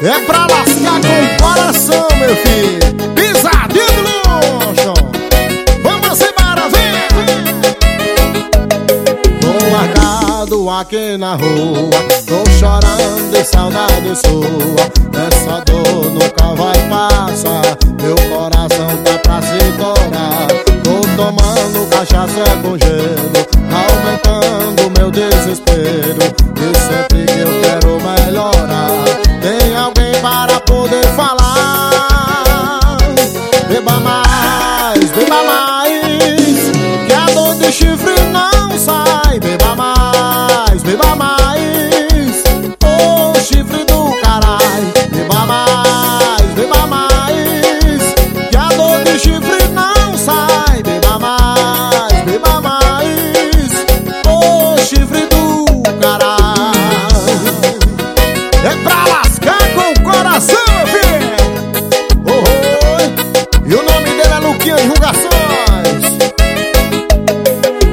É pra lascar com o coração, meu filho. Pisadinho luxo. Vamos embora, vem! Tô largado aqui na rua. Tô chorando de saudade sua. Essa dor nunca vai passar. Meu coração tá pra se torar. Tô tomando cachaça com gelo Beba mais, beba mais. Que a dor de chifre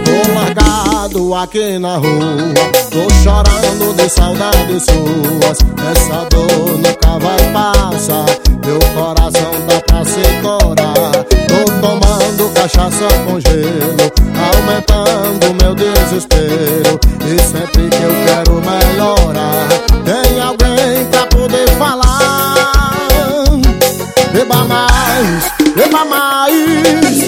Tô largado aqui na rua Tô chorando de saudades suas. Essa dor nunca vai passar Meu coração dá pra se corar Tô tomando cachaça com gelo Aumentando meu desespero. E sempre que eu quero melhorar Tem alguém pra poder falar? Beba mais. Beba mais,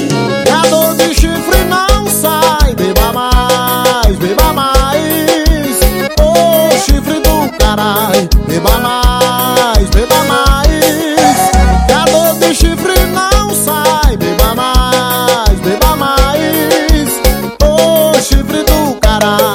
que a dor de chifre não sai. Beba mais, beba mais, ô oh, chifre do caralho, Beba mais, beba mais, que a dor de chifre não sai. Beba mais, beba mais, ô oh, chifre do caralho.